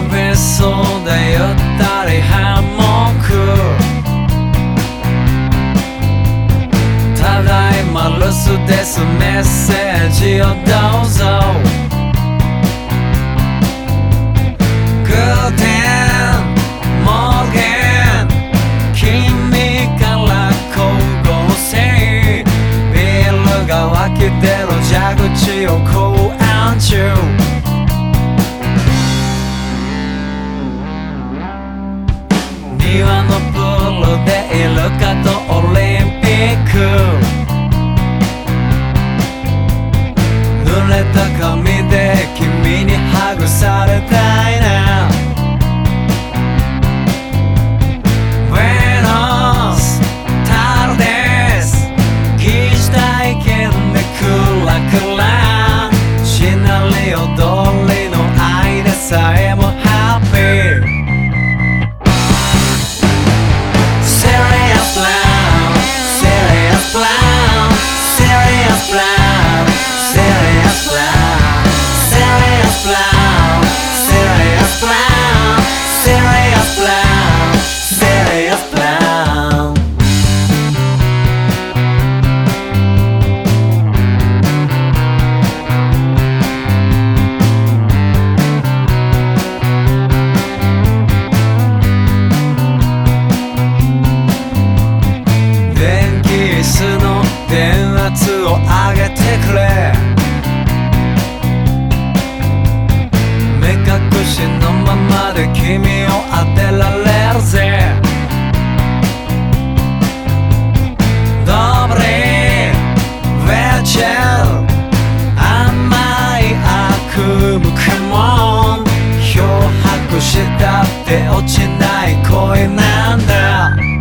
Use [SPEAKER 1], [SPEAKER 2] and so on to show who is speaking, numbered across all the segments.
[SPEAKER 1] の別荘でゆったりハンモックただいま留守です。メッセージをどうぞ。電圧を上げてくれ。目隠しのままで君を当てられるぜ。ドブリベチェル甘い悪夢かも漂白したって落ちない恋なんだ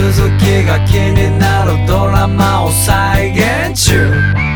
[SPEAKER 1] 続きが気になるドラマを再現中。